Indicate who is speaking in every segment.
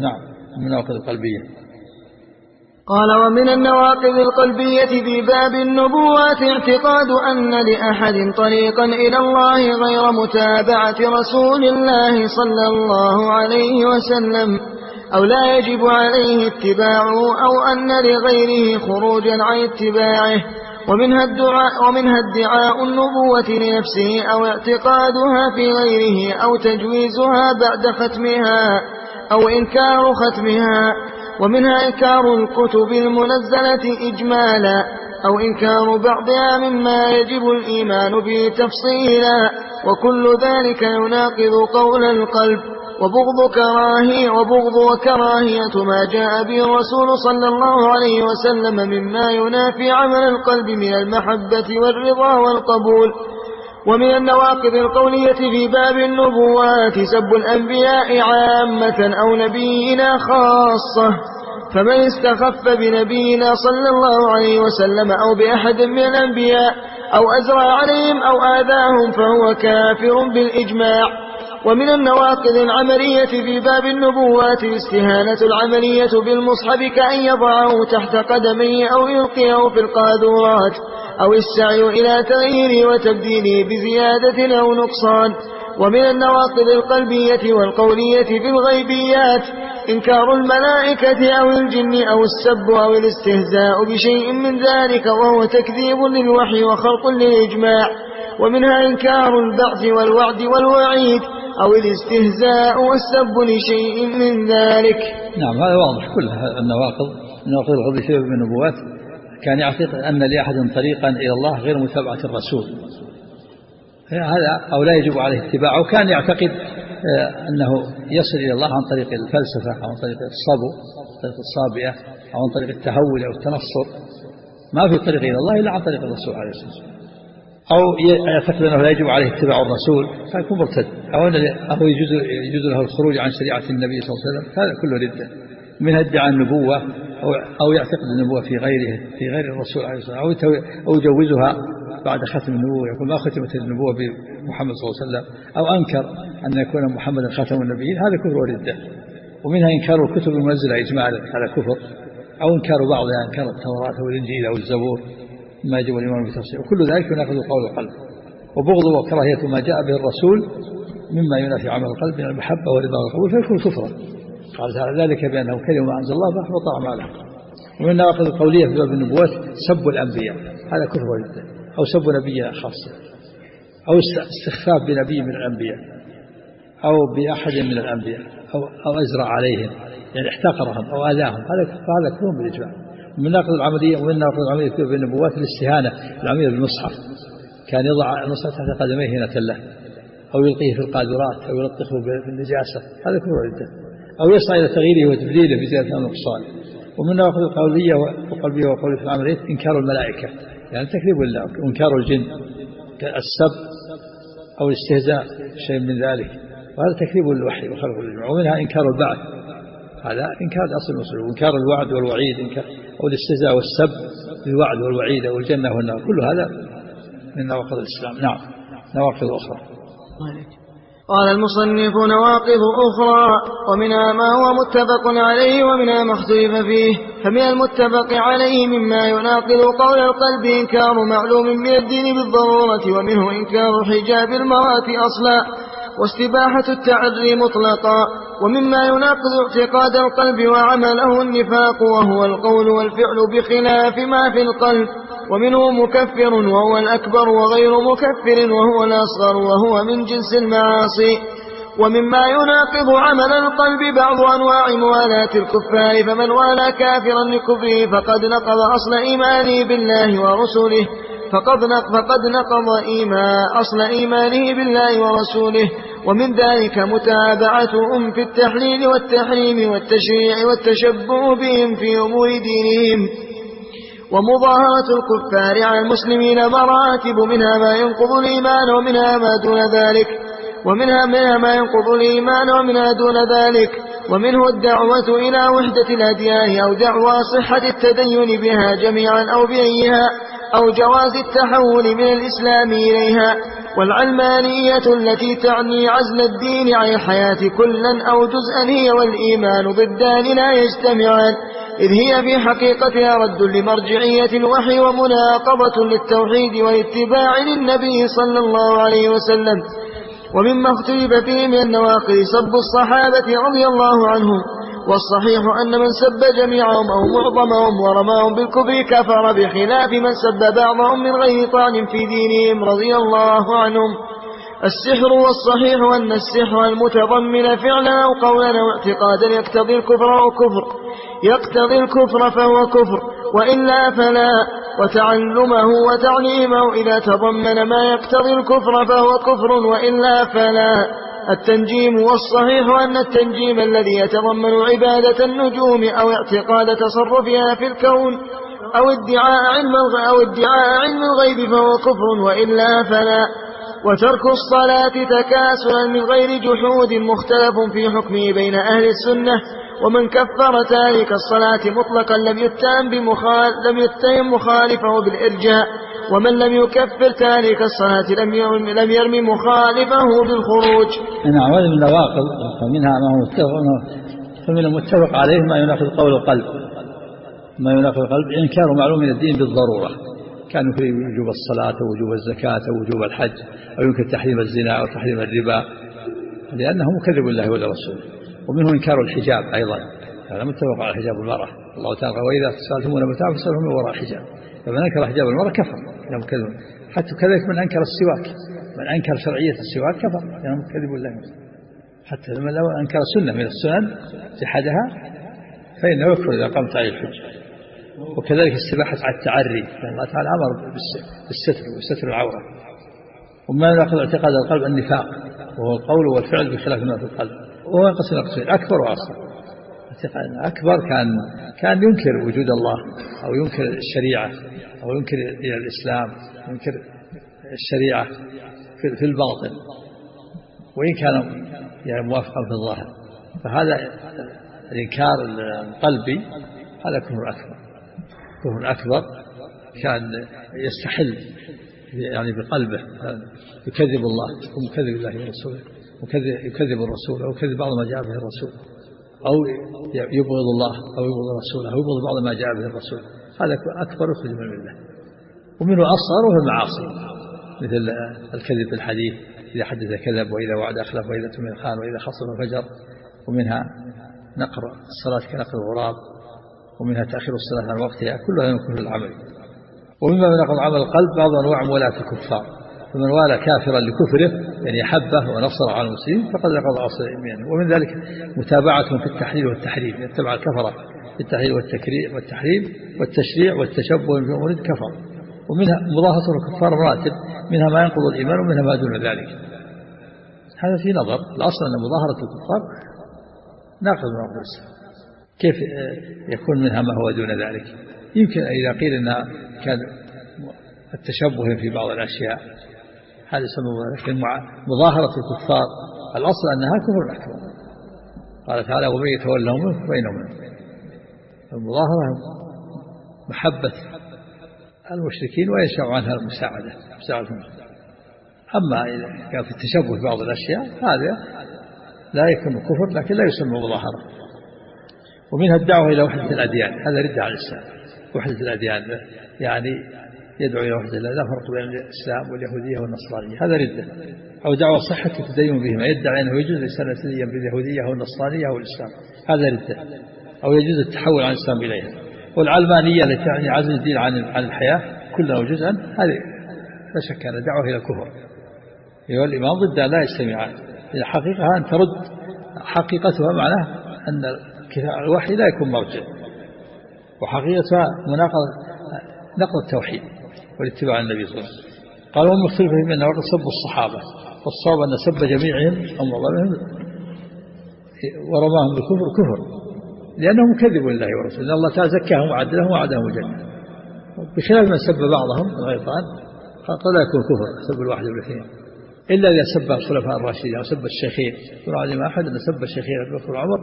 Speaker 1: نعم من النواقض القلبية.
Speaker 2: قال ومن النواقض القلبية في باب النبوات اعتقاد أن لأحد طريقا إلى الله غير متابعة رسول الله صلى الله عليه وسلم أو لا يجب عليه اتباعه أو أن لغيره خروجا عن اتباعه. ومنها الدعاء, ومنها ادعاء النبوة لنفسه أو اعتقادها في غيره أو تجويزها بعد ختمها. أو إنكار ختمها ومنها إنكار الكتب المنزلة إجمالا أو إنكار بعضها مما يجب الإيمان به تفصيلا وكل ذلك يناقض قول القلب وبغض كراهية وبغض وكراهية ما جاء به الرسول صلى الله عليه وسلم مما ينافي عمل القلب من المحبة والرضا والقبول. ومن النواقض القولية في باب النبوات سب الأنبياء عامة أو نبينا خاصة. فمن استخف بنبينا صلى الله عليه وسلم أو بأحد من الأنبياء أو أزرى عليهم أو آذاهم فهو كافر بالإجماع. ومن النواقض العملية في باب النبوات الاستهانة العملية بالمصحف كأن يضعه تحت قدميه أو يلقيه في القاذورات أو السعي إلى تغييره وتبديله بزيادة أو نقصان. ومن النواقض القلبية والقولية في الغيبيات إنكار الملائكة أو الجن أو السب أو الاستهزاء بشيء من ذلك وهو تكذيب للوحي وخلق للإجماع. ومنها إنكار البعث والوعد والوعيد أو الاستهزاء والسب لشيء من ذلك.
Speaker 1: نعم هذا واضح. كل النواقض النواقض الغضب بسبب النبوات. كان يعتقد أن لأحد طريقا إلى الله غير متابعة الرسول. هذا أو لا يجب عليه اتباعه. كان يعتقد آه، أنه يصل إلى الله عن طريق الفلسفة أو عن طريق الصبو طريق الصابئة أو عن طريق التهول أو التنصر. ما في طريق إلى الله إلا عن طريق الرسول عليه الصلاة والسلام. أو يعتقد أنه لا يجب عليه اتباع الرسول فيكون مرتد أو أو يجوز, يجوز له الخروج عن شريعة النبي صلى الله عليه وسلم. هذا كله ردة. منها ادعاء النبوة أو, أو يعتقد النبوة في غيره في غير الرسول عليه الصلاة والسلام أو, يجوزها بعد ختم النبوة يقول ما ختمت النبوة بمحمد صلى الله عليه وسلم. أو أنكر أن يكون محمدا خاتم النبيين. هذا كفر وردة. ومنها إنكار الكتب المنزلة إجمالا هذا كفر. أو إنكار بعضها إنكار التوراة أو الإنجيل أو الزبور. ما يجب الإيمان بتفسير وكل ذلك يناقض قول القلب. وبغض وكراهية ما جاء به الرسول مما ينافي عمل القلب من المحبة والرضا والقبول فيكون كفرا. قال تعالى ذلك بأنه كلمة ما أنزل الله فأحبط أعماله ومن النواقض القولية في باب النبوات سب الأنبياء. هذا كفر جدا. أو سب نبينا خاصة. أو استخفاف بنبي من الأنبياء. أو بأحد من الأنبياء. أو, أو أزرع عليهم. يعني احتقرهم أو آذاهم. هذا هذا كفر بالإجماع. من ناقض العملية ومن ناقض العملية في النبوات الاستهانة العملية بالمصحف كان يضع المصحف تحت قدميه هنا له أو يلقيه في القادرات أو يلطخه بالنجاسة هذا كفر عدة أو يسعى إلى تغييره وتبديله بزيادة النقصان. ومن ناقض القولية والقلبية وقولية العملية إنكار الملائكة. يعني تكذيب الله وإنكار الجن؟ السب أو الاستهزاء شيء من ذلك. وهذا تكذيب الوحي وخلق الجمع ومنها إنكار البعث. هذا إنكار أصل المسلم وإنكار الوعد والوعيد إنكار أو الاستهزاء والسب بالوعد والوعيد والجنة والنار كل هذا من نواقض الإسلام. نعم. نواقض أخرى.
Speaker 2: قال المصنف نواقض أخرى ومنها ما هو متفق عليه ومنها ما اختلف فيه. فمن المتفق عليه مما يناقض قول القلب إنكار معلوم من الدين بالضرورة ومنه إنكار حجاب المرأة أصلا. واستباحة التعري مطلقا ومما يناقض اعتقاد القلب وعمله النفاق وهو القول والفعل بخلاف ما في القلب. ومنه مكفر وهو الأكبر وغير مكفر وهو الأصغر وهو من جنس المعاصي. ومما يناقض عمل القلب بعض أنواع موالاة الكفار فمن والى كافرا لكفره فقد نقض أصل إيمانه بالله ورسله فقد فقد نقض إيمان أصل إيمانه بالله ورسوله. ومن ذلك متابعتهم في التحليل والتحريم والتشريع والتشبه بهم في أمور دينهم. ومظاهرة الكفار على المسلمين مراتب منها ما ينقض الإيمان ومنها ما دون ذلك. ومنها منها ما ينقض الإيمان ومنها دون ذلك. ومنه الدعوة إلى وحدة الأديان أو دعوى صحة التدين بها جميعا أو بأيها. أو جواز التحول من الإسلام إليها والعلمانية التي تعني عزل الدين عن الحياة كلا أو جزءا هي والإيمان ضدان لا يجتمعان. إذ هي في حقيقتها رد لمرجعية الوحي ومناقضة للتوحيد والاتباع للنبي صلى الله عليه وسلم. ومما اختلف فيه من النواقض سب الصحابة رضي الله عنهم. والصحيح أن من سب جميعهم أو معظمهم ورماهم بالكفر كفر بخلاف من سب بعضهم من غير طعن في دينهم رضي الله عنهم. السحر والصحيح أن السحر المتضمن فعلا أو قولا أو اعتقادا يقتضي الكفر أو كفر. يقتضي الكفر فهو كفر. وإلا فلا. وتعلمه وتعليمه إذا تضمن ما يقتضي الكفر فهو كفر. وإلا فلا. التنجيم والصحيح أن التنجيم الذي يتضمن عبادة النجوم أو اعتقاد تصرفها في الكون أو ادعاء علم أو ادعاء علم الغيب فهو كفر وإلا فلا. وترك الصلاة تكاسلا من غير جحود مختلف في حكمه بين أهل السنة. ومن كفر تارك الصلاة مطلقا لم يتهم بمخال لم يتهم مخالفه بالإرجاء. ومن لم يكفر تارك الصلاة لم يرمي, لم يرمي مخالفه بالخروج.
Speaker 1: نعم هذه من النواقض فمنها ما هو متفق فمن المتفق عليه ما يناقض قول القلب. ما يناقض القلب إنكار معلوم من الدين بالضرورة. كان في وجوب الصلاة ووجوب الزكاة ووجوب الحج أو يمكن تحريم الزنا أو تحريم الربا. لأنه مكذب الله ولا رسوله ومنه إنكار الحجاب أيضا. هذا متفق على حجاب المرأة. الله تعالى وإذا سألتمون متاع فاسألهم من وراء الحجاب. فمن أنكر حجاب المرأة كفر لأنه مكذب حتى كذلك من أنكر السواك من أنكر شرعية السواك كفر لأنه مكذب الله حتى لو أنكر سنة من السنن جحدها فإنه يكفر إذا قامت عليه الحجة. وكذلك استباحة على التعري لأن الله تعالى أمر بالستر وستر العورة. وما يناقض اعتقاد القلب النفاق وهو القول والفعل بخلاف ما في القلب. وهو ينقسم قسمين أكبر وأصغر. اعتقاد أكبر كان كان ينكر وجود الله أو ينكر الشريعة أو ينكر الإسلام ينكر الشريعة في الباطن وإن كان يعني موافقا في الظاهر. فهذا الإنكار القلبي هذا كفر أكبر. كفر أكبر كان يستحل يعني بقلبه يكذب الله ومكذب الله ورسوله يكذب الرسول أو يكذب بعض ما جاء به الرسول. أو يبغض الله أو يبغض رسوله أو يبغض بعض ما جاء به الرسول. هذا أكبر يخرج من الملة. ومنه أصغر وهو المعاصي. مثل الكذب في الحديث إذا حدث كذب وإذا وعد أخلف وإذا تمن خان وإذا خصم فجر ومنها نقر الصلاة كنقر الغراب. ومنها تأخير الصلاة عن وقتها. كلها من كفر العمل. ومما ينقض عمل القلب بعض أنواع مولاة الكفار. فمن والى كافرا لكفره يعني أحبه ونصر على المسلمين فقد نقض أصل يعني ومن ذلك متابعتهم في التحليل والتحريم يتبع الكفرة في التحليل والتحريم والتشريع والتشبه بأمور كفر. ومنها مضاهة الكفار مراتب منها ما ينقض الإيمان ومنها ما دون ذلك. هذا في نظر. الأصل أن مظاهرة الكفار ناقض من الإسلام كيف يكون منها ما هو دون ذلك؟ يمكن إذا قيل أن كان التشبه في بعض الأشياء. هذا يسمى لكن مظاهرة الكفار. الأصل أنها كفر أكبر. قال تعالى ومن يتولهم فإنهم المظاهرة محبة المشركين ويشاء عنها المساعدة مساعدهم أما إذا كان في التشبه بعض الأشياء هذا لا يكون كفر لكن لا يسمى مظاهرة. ومنها الدعوة إلى وحدة الأديان هذا رد على الإسلام. وحدة الأديان يعني يدعو إلى وحدة الله لا فرق بين الإسلام واليهودية والنصرانية. هذا ردة. أو دعوة صحة التدين بهما. يدعي أنه يجوز الإنسان يتدين باليهودية أو النصرانية أو الإسلام. هذا ردة. أو يجوز التحول عن الإسلام إليها. والعلمانية التي تعني عزل الدين عن عن الحياة كلها جزءا هذه لا شك أن دعوة إلى الكفر. والإمام ضد لا يجتمعان الحقيقة أن ترد حقيقتها معناه أن الوحي لا يكون مرجع. وحقيقتها مناقضة نقض التوحيد. والاتباع النبي صلى الله عليه وسلم. قال هم مختلف في أنه سب الصحابة. والصواب أن سب جميعهم أو معظمهم ورماهم بالكفر كفر. لأنه مكذب لله ورسوله. الله تعالى زكاهم وعدلهم وعدهم الجنة. بخلاف من سب بعضهم لغيظ قد لا يكون كفر سب الواحد والإثنين. إلا إذا سب الخلفاء الراشدين أو سب الشيخين. يقول علم أحد أن سب الشيخين أبي بكر وعمر.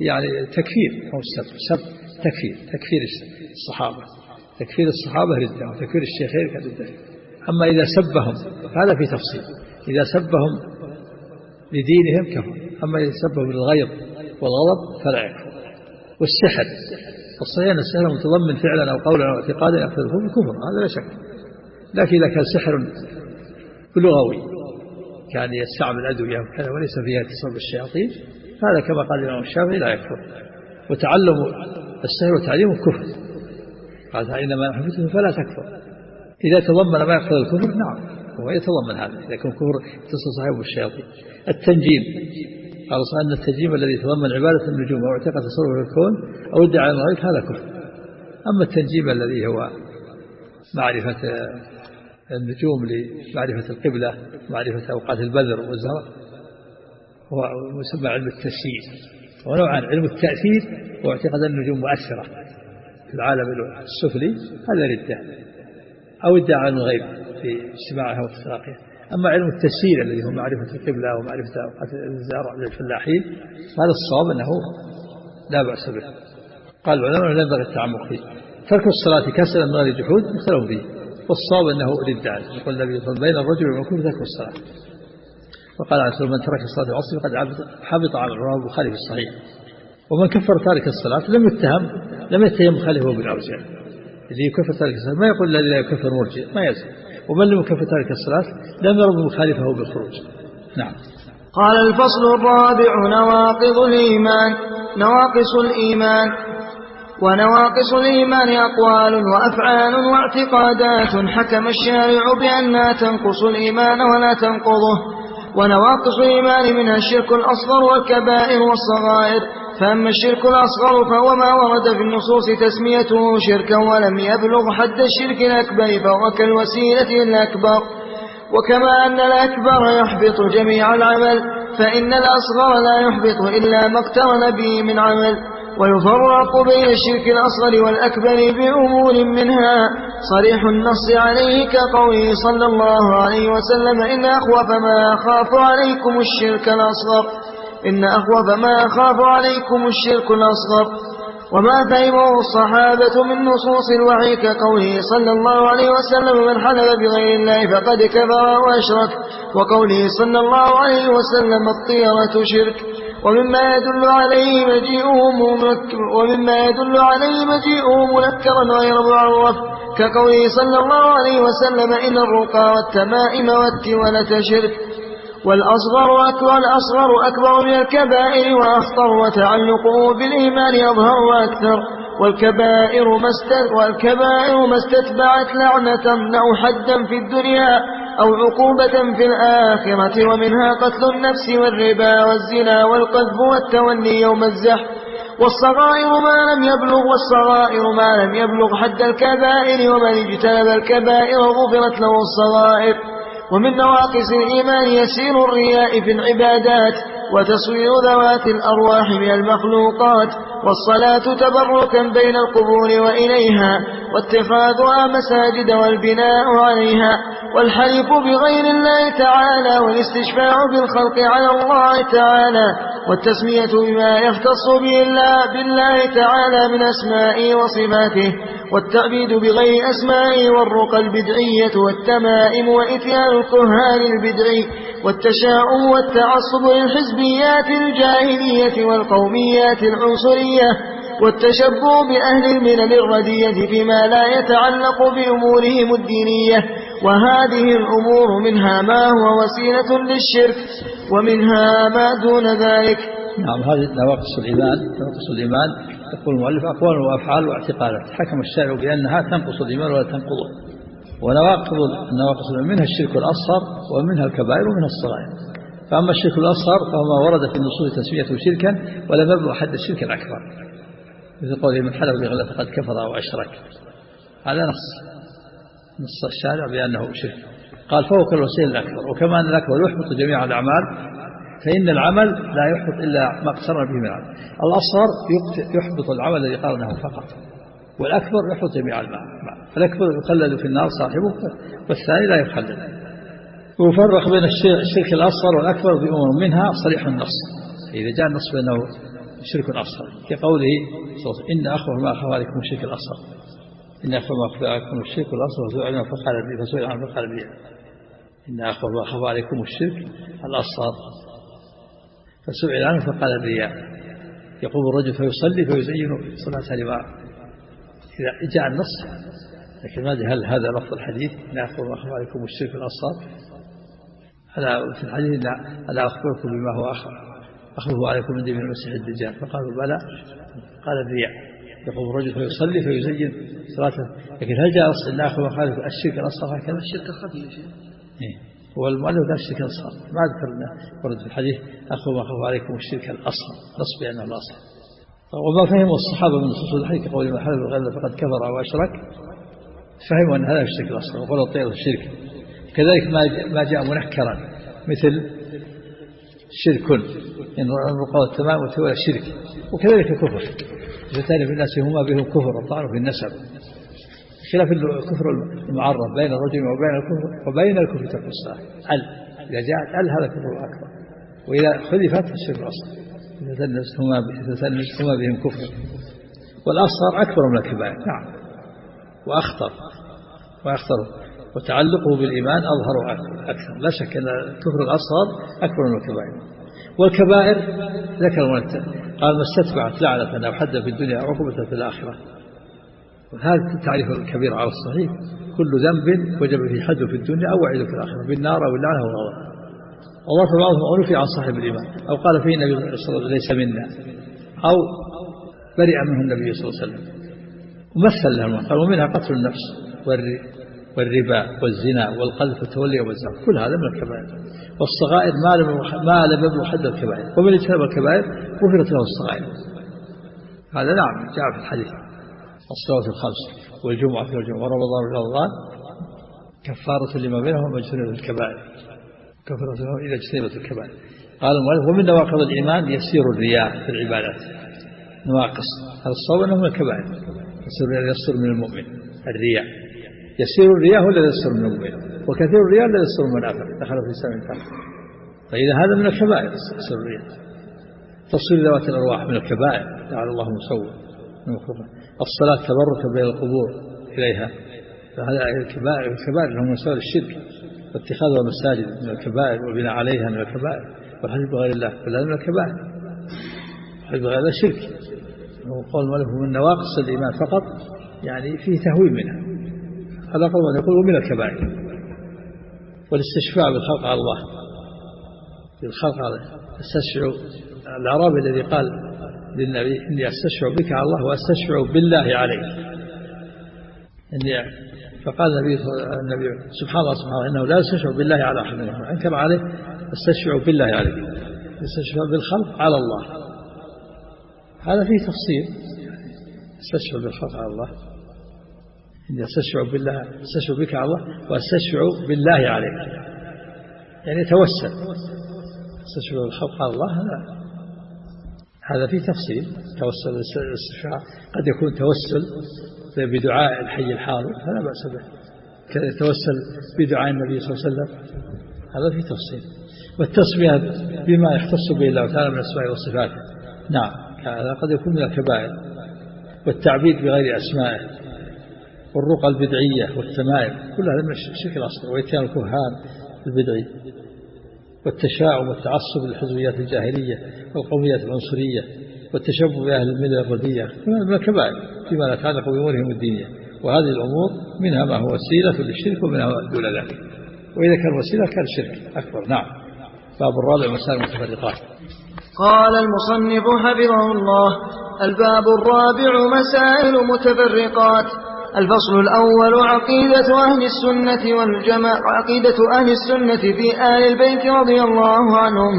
Speaker 1: يعني تكفير أو السب. سب تكفير. تكفير الصحابة. تكفير الصحابة ردة وتكفير الشيخين كردة أما إذا سبهم هذا في تفصيل. إذا سبهم لدينهم كفر. أما إذا سبهم للغيظ والغضب فلا يكفر. والسحر الصحيح أن السحر متضمن فعلا أو قولا أو اعتقادا يقتضي الكفر هذا لا شك. لكن إذا كان سحر لغوي كان يستعمل أدوية وكذا وليس فيها اتصال بالشياطين هذا كما قال الإمام الشافعي لا يكفر. وتعلم السحر وتعليمه كفر. قال إنما حفظته فلا تكفر. إذا تضمن ما يقتضي الكفر نعم هو يتضمن هذا. إذا كان كفر اتصل صاحبه بالشياطين التنجيم. قال أن التنجيم الذي يتضمن عبادة النجوم أو اعتقاد تصرف الكون أو ادعاء الملائكة هذا كفر. أما التنجيم الذي هو معرفة النجوم لمعرفة القبلة معرفة أوقات البذر والزهر هو مسمى علم التسيير ونوعا علم التأثير واعتقاد النجوم مؤثرة. في العالم السفلي هذا ردة أو ادعاء عن الغيب في اجتماعها وافتراقها أما علم التسيير الذي هو معرفة القبلة ومعرفة أوقات الزرع للفلاحين هذا الصواب أنه لا بأس به. قال العلماء لا ينبغي التعمق فيه. ترك الصلاة كسلا من غير جحود اختلفوا فيه. والصواب أنه ردة يقول النبي صلى الله عليه وسلم بين الرجل والمكروه ترك الصلاة. وقال عليه الصلاة من ترك الصلاة العصر فقد حبط عمل رواه البخاري في الصحيح. ومن كفر تارك الصلاة لم يتهم لم يتهم مخالفه بالأرجع الذي يكفر تارك الصلاة ما يقول لا يكفر مرجع ما يزال. ومن لم يكفر تارك الصلاة لم يرضى مخالفه بالخروج. نعم.
Speaker 2: قال الفصل الرابع نواقض الإيمان نواقص الإيمان ونواقص الإيمان أقوال وأفعال واعتقادات. حكم الشارع بأنها تنقص الإيمان ولا تنقضه ونواقص الإيمان منها الشرك الأصغر والكبائر والصغائر. فأما الشرك الأصغر فهو ما ورد في النصوص تسميته شركا ولم يبلغ حد الشرك الأكبر فهو كالوسيلة الأكبر. وكما أن الأكبر يحبط جميع العمل فإن الأصغر لا يحبط إلا ما اقترن به من عمل. ويفرق بين الشرك الأصغر والأكبر بأمور منها. صريح النص عليه كقوله صلى الله عليه وسلم إن أخوف ما أخاف عليكم الشرك الأصغر. إن أخوف ما أخاف عليكم الشرك الأصغر وما فهمه الصحابة من نصوص الوحي كقوله صلى الله عليه وسلم من حلف بغير الله فقد كفر وأشرك وقوله صلى الله عليه وسلم الطيرة شرك ومما يدل عليه مجيئه منكر ومما يدل عليه مجيئه منكرا غير معرف كقوله صلى الله عليه وسلم إن الرقى والتمائم والتولة شرك والأصغر أكبر الأصغر أكبر من الكبائر وأخطر وتعلقه بالإيمان أظهر وأكثر. والكبائر ما والكبائر ما استتبعت لعنة أو حدا في الدنيا أو عقوبة في الآخرة ومنها قتل النفس والربا والزنا والقذف والتولي يوم الزحف. والصغائر ما لم يبلغ والصغائر ما لم يبلغ حد الكبائر ومن اجتنب الكبائر غفرت له الصغائر. ومن نواقص الإيمان يسير الرياء في العبادات. وتصوير ذوات الأرواح من المخلوقات والصلاة تبركا بين القبور وإليها واتخاذها مساجد والبناء عليها والحلف بغير الله تعالى والاستشفاع بالخلق على الله تعالى والتسمية بما يختص به الله بالله تعالى من أسمائه وصفاته والتعبيد بغير أسمائه والرقى البدعية والتمائم وإتيان الكهان البدعي والتشاؤم والتعصب للحزبيات الجاهلية والقوميات العنصرية والتشبه بأهل الملل الردية فيما لا يتعلق بأمورهم الدينية وهذه الأمور منها ما هو وسيلة للشرك ومنها ما دون ذلك.
Speaker 1: نعم هذه نواقص الإيمان نواقص الإيمان. يقول المؤلف أقوال وأفعال واعتقادات حكم الشارع بأنها تنقص الإيمان ولا تنقضه. ونواقض النواقص منها الشرك الأصغر ومنها الكبائر ومنها الصغائر. فأما الشرك الأصغر فهو ما ورد في النصوص تسميته شركا ولم يبلغ حد الشرك الأكبر. مثل قوله من حلف بغير فقد كفر أو أشرك. هذا نص. نص الشارع بأنه شرك. قال فوق الوسيلة الأكبر. وكما أن الأكبر يحبط جميع الأعمال فإن العمل لا يحبط إلا ما اقترن به من العمل. الأصغر يحبط العمل الذي قارنه فقط والأكبر يحبط جميع المال فالأكبر يخلد في النار صاحبه والثاني لا يخلد. ويفرق بين الشرك الأصغر والأكبر بأمور منها صريح النص. إذا جاء النص بأنه شرك أصغر كقوله إن أخوة ما أخوه عليكم الشرك الأصغر. إن أخوف ما أخفى عليكم الشرك والأصغر فسئل عنه فقال بي فسئل عنه فقال بي إن أخوف ما أخفى عليكم الشرك الأصغر. فسئل عنه فقال الرياء يقوم الرجل فيصلي فيزين صلاة لما إذا جاء النص لكن ما هل هذا لفظ الحديث؟ أخوف ما أخفى عليكم الشرك الأصغر. ألا في الحديث ألا أخبركم بما هو أخبره عليكم من من المسيح الدجال. فقالوا بلى. قال الرياء يقوم الرجل فيصلي فيزين صلاته. لكن هل جاء أخبر؟ مخالف الشرك الأصغر هكذا.
Speaker 3: الشرك الخفي يا شيخ.
Speaker 1: إيه. هو المؤلف لا الشرك الأصغر. ما ذكر ورد في الحديث ما أخبر عليكم الشرك الأصغر. نص بأنه الأصغر. وما فهمه الصحابة من نصوص الحديث كقول من حلف الغيب فقد كفر أو أشرك فهموا أن هذا الشرك الأصغر وقالوا الطير الشرك كذلك ما جاء منكرا مثل شرك. إن الرقاء التمام وتولى الشرك. وكذلك كفر اثنتان في الناس هما بهم كفر الطعن في النسب. خلاف الكفر المعرف بين الرجل وبين الكفر وبين الكفر الصلاة. ال. إذا جاءت ال هذا كفر أكبر. وإذا خلفت الشرك الأصغر إذا هما بهم كفر. والأصغر أكبر من الكبائر. نعم. وأخطر وأخطر. وتعلقه بالإيمان أظهر أكثر. لا شك أن الكفر الأصغر أكبر من الكبائر. والكبائر ذكر قال ما استتبعت لعنة أو حدا في الدنيا عقوبة في الآخرة. وهذا تعريف الكبير على الصحيح. كل ذنب وجب فيه حد في الدنيا أو وعيد في الآخرة. بالنار أو اللعنة أو الغضب. الله بعضهم أو نفي عن صاحب الإيمان. أو قال فيه النبي صلى الله عليه وسلم ليس منا. أو برئ منه النبي صلى الله عليه وسلم. ومثل لهم قال ومنها قتل النفس والربا والزنا والقذف والتولي والزنا كل هذا من الكبائر. والصغائر ما لم ما لم يبلغ حد الكبائر. ومن اجتنب الكبائر غفرت له الصغائر. هذا نعم جاء في الحديث. الصلوات الخمس والجمعة في الجمعة ورمضان رمضان كفارة لما بينهم اجتنب الكبائر. كفارة إذا اجتنبت الكبائر. قال المؤلف ومن نواقض الإيمان يسير الرياء في العبادات. نواقص. هذا أنه من الكبائر. يسر من المؤمن. الرياء يسير الرياء هو الذي يسر من المؤمن؟ وكثير الرياء الذي يسر من المنافق دخل في سبع الكافر فإذا هذا من الكبائر يسر الرياء تصوير ذوات الأرواح من الكبائر. تعالى الله مصور. الصلاة تبرك بين القبور إليها. فهذا الكبائر الكبائر هم مسائل الشرك. واتخاذها مساجد من الكبائر والبناء عليها من الكبائر. والحج بغير الله. فهذا من الكبائر. الحج بغير الله شرك. وقول المؤلف من نواقص الإيمان فقط يعني فيه تهويل منها. هذا قول يقول من الكبائر والاستشفاع بالخلق على الله. بالخلق على استشفع الأعرابي الذي قال للنبي إني أستشفع بك على الله وأستشفع بالله عليك. إني فقال النبي النبي سبحان الله سبحان الله إنه لا يستشفع بالله على أحد منهم. أنكر عليه أستشفع بالله عليك. يستشفع بالخلق على الله. هذا فيه تفصيل. أستشفع بالخلق على الله. إني أستشفع بالله أستشفع بك على الله وأستشفع بالله عليك. يعني توسل. أستشفع بالخلق على الله هذا هذا فيه تفصيل. توسل الاستشفاع قد يكون توسل بدعاء الحي الحاضر فلا بأس به. يتوسل بدعاء النبي صلى الله عليه وسلم هذا فيه تفصيل. والتسمية بما يختص به الله تعالى من الأسماء والصفات. نعم. هذا قد يكون من الكبائر والتعبيد بغير أسمائه والرقى البدعية والتمائم كل هذا من الشرك الأصغر وإتيان الكهان البدعي والتشاؤم والتعصب للحزبيات الجاهلية والقوميات العنصرية والتشبه بأهل الملة الردية من الكبائر فيما يتعلق بأمورهم الدينية. وهذه الأمور منها ما هو وسيلة للشرك ومنها دون ذلك. وإذا كان وسيلة كان شرك أكبر. نعم. باب الرابع مسائل المتفرقات
Speaker 2: قال المصنف حفظه الله الباب الرابع مسائل متفرقات الفصل الأول عقيدة أهل السنة والجماعة عقيدة أهل السنة في آل البيت رضي الله عنهم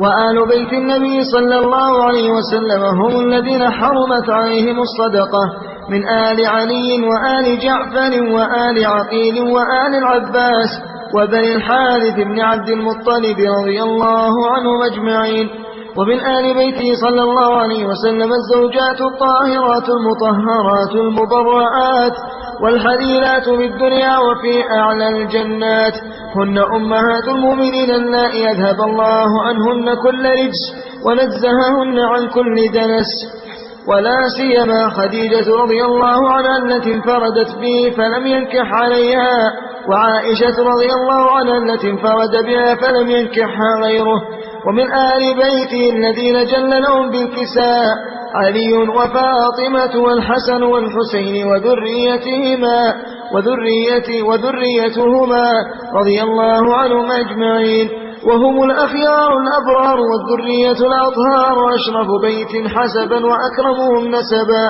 Speaker 2: وآل بيت النبي صلى الله عليه وسلم هم الذين حرمت عليهم الصدقة من آل علي وآل جعفر وآل عقيل وآل العباس وبني الحارث بن عبد المطلب رضي الله عنهم أجمعين. ومن آل بيته صلى الله عليه وسلم الزوجات الطاهرات المطهرات المبرآت والحليلات بالدنيا وفي أعلى الجنات. هن أمهات المؤمنين اللائي أذهب الله عنهن كل رجس ونزههن عن كل دنس. ولا سيما خديجة رضي الله عنها التي انفردت به فلم ينكح عليها وعائشة رضي الله عنها التي انفرد بها فلم ينكحها غيره. ومن آل بيته الذين جل لهم بالكساء علي وفاطمة والحسن والحسين وذريتهما وذريته وذريتهما رضي الله عنهم أجمعين. وهم الأخيار الأبرار والذرية الأطهار أشرف بيت حسبا وأكرمهم نسبا.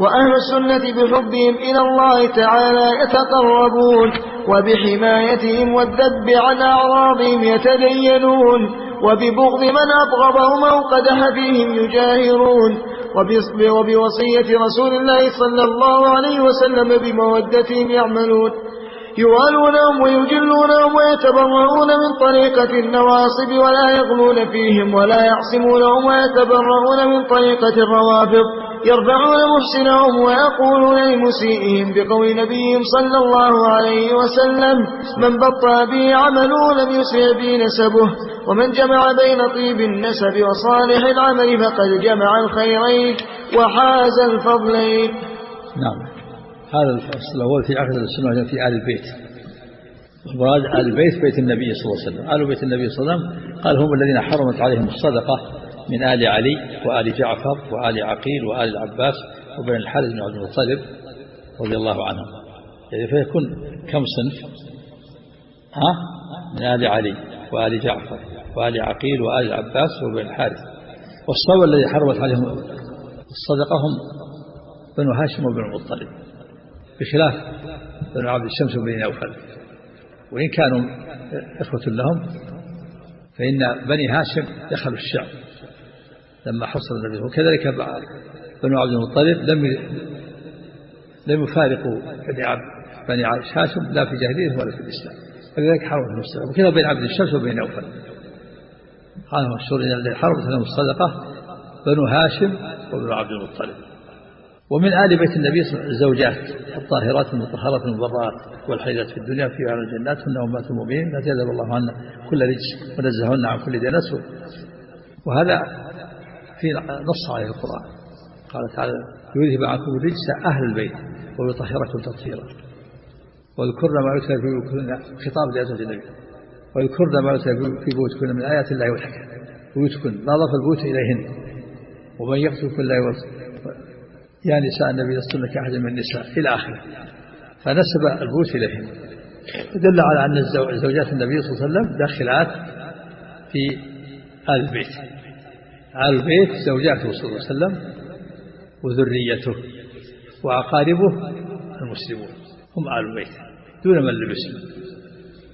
Speaker 2: وأهل السنة بحبهم إلى الله تعالى يتقربون وبحمايتهم والذب عن أعراضهم يتدينون. وببغض من أبغضهم أو قدح فيهم يجاهرون. وبوصية رسول الله صلى الله عليه وسلم بمودتهم يعملون. يوالونهم ويجلونهم ويتبرؤون من طريقة النواصب ولا يغلون فيهم ولا يعصمونهم ويتبرؤون من طريقة الروافض. يرفعون محسنهم ويقولون لمسيئهم بقول نبيهم صلى الله عليه وسلم من بطأ به عمله لم يسرع به نسبه ومن جمع بين طيب النسب وصالح العمل فقد جمع الخيرين وحاز الفضلين.
Speaker 1: نعم. هذا الفصل الأول في عقد السنة في آل البيت. المراد آل البيت بيت النبي صلى الله عليه وسلم. آل بيت النبي صلى الله عليه وسلم قال هم الذين حرمت عليهم الصدقة من آل علي وآل جعفر وآل عقيل وآل العباس وبن الحارث بن عبد المطلب رضي الله عنهم يعني فيكون كم صنف؟ ها؟ من آل علي وآل جعفر وآل عقيل وآل العباس وبن الحارث. والصوى الذي حرمت عليهم الصدقة هم بنو هاشم وبن المطلب بخلاف بنو عبد الشمس وبن نوفل وإن كانوا إخوة لهم فإن بني هاشم دخلوا الشعب لما حصل النبي وكذلك بنو عبد المطلب لم لم يفارقوا بني عبد بني هاشم لا في جاهلية ولا في الإسلام. فلذلك حرموا الصدقة وكذا بين عبد الشمس وبين نوفل قال مشهور الذي حرمت لهم الصدقة. بنو هاشم وبنو عبد المطلب. ومن آل بيت النبي الزوجات. الطاهرات المطهرات المبررات والحيدات في الدنيا في أهل الجنات. هن أمهات المؤمنين. لا يذهب الله عنا كل رجس ونزههن عن كل دنس وهذا في نص عليه القرآن. قال تعالى يذهب عنكم الرجس أهل البيت ويطهركم تطهيرا. واذكرن ما يتلى في بيوتكن خطاب لأزواج النبي. ويذكرن ما يتلى في بيوتكن من آيات الله والحكم بيوتكن لا ضاف البيوت إليهن. ومن يقتل كل يوم يا نساء النبي لستن كأحد من النساء إلى آخره. فنسب البيوت إليهن. دل على أن زوجات النبي صلى الله عليه وسلم داخلات في آل البيت. آل البيت زوجاته صلى الله عليه وسلم وذريته وأقاربه المسلمون هم آل البيت دون من لبسهم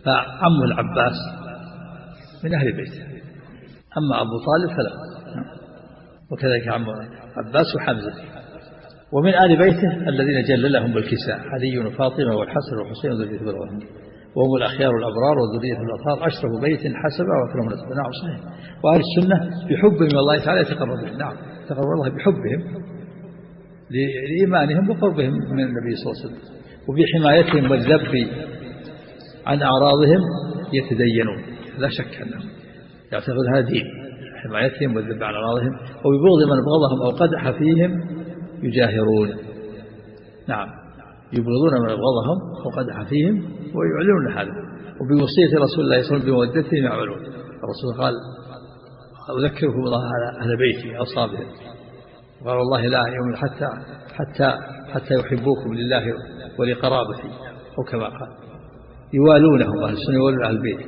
Speaker 1: فعم العباس من أهل البيت. أما أبو طالب فلا. وكذلك عم عباس وحمزة. ومن آل بيته الذين جللهم بالكساء علي وفاطمة والحسن والحسين وذرية إبراهيم وهم الأخيار الأبرار وذرية الأطهار أشرف بيت حسب وأكرم نسب نعم صحيح. وأهل السنة بحبهم الله تعالى يتقربون نعم تقرب الله بحبهم لإيمانهم وقربهم من النبي صلى الله عليه وسلم. وبحمايتهم والذب عن أعراضهم يتدينون. لا شك أنهم يعتقد هذا دين حمايتهم والذب عن أعراضهم وببغض من بغضهم أو قدح فيهم يجاهرون. نعم يبغضون من أبغضهم وقدح فيهم ويعلنون هذا. وبوصية رسول الله صلى الله عليه وسلم بمودتهم يعملون الرسول قال أذكركم الله على أهل بيتي أصابهم قال والله لا يوم حتى حتى حتى يحبوكم لله ولقرابتي. أو كما قال. يوالونهم أهل السنة يوالون أهل البيت.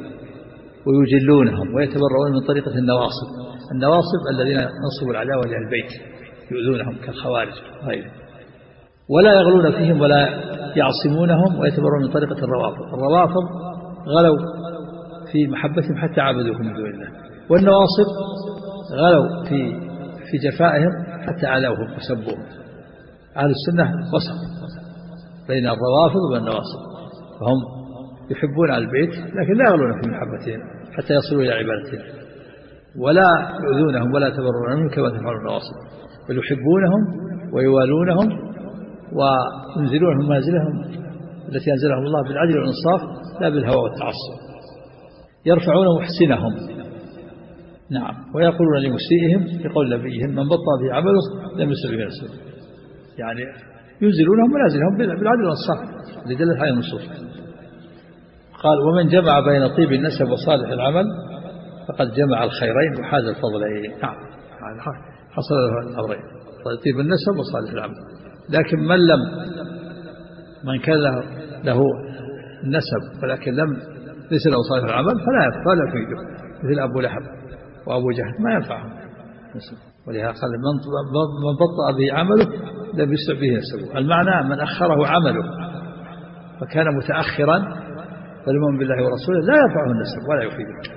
Speaker 1: ويجلونهم ويتبرؤون من طريقة النواصب. النواصب الذين نصبوا العداوة لأهل البيت. يؤذونهم كالخوارج وغيره ولا يغلون فيهم ولا يعصمونهم ويتبرون من طريقة الروافض. الروافض غلوا في محبتهم حتى عبدوهم من دون الله. والنواصب غلوا في في جفائهم حتى علوهم وسبوهم. أهل السنة وسط بين الروافض والنواصب فهم يحبون على البيت لكن لا يغلون في محبتهم حتى يصلوا إلى عبادتهم. ولا يؤذونهم ولا يتبرون منهم كما تفعل النواصب. بل يحبونهم ويوالونهم وينزلونهم منازلهم التي أنزلهم الله بالعدل والإنصاف لا بالهوى والتعصب. يرفعون محسنهم. نعم. ويقولون لمسيئهم بقول نبيهم من بطأ في عمله لم يسر به نفسه يعني ينزلونهم منازلهم بالعدل والصف لدلت عليه النصوص. قال ومن جمع بين طيب النسب وصالح العمل فقد جمع الخيرين. وحاز الفضلين نعم. حصل الأمرين طيب النسب وصالح العمل. لكن من لم من كان له, نسب ولكن لم ليس له صالح العمل فلا فلا يفيده مثل أبو لهب وأبو جهل ما ينفعهم ولهذا قال من بطأ به عمله لم يسع به نسبه. المعنى من أخره عمله. فكان متأخرا فالمؤمن بالله ورسوله لا ينفعه النسب ولا يفيده.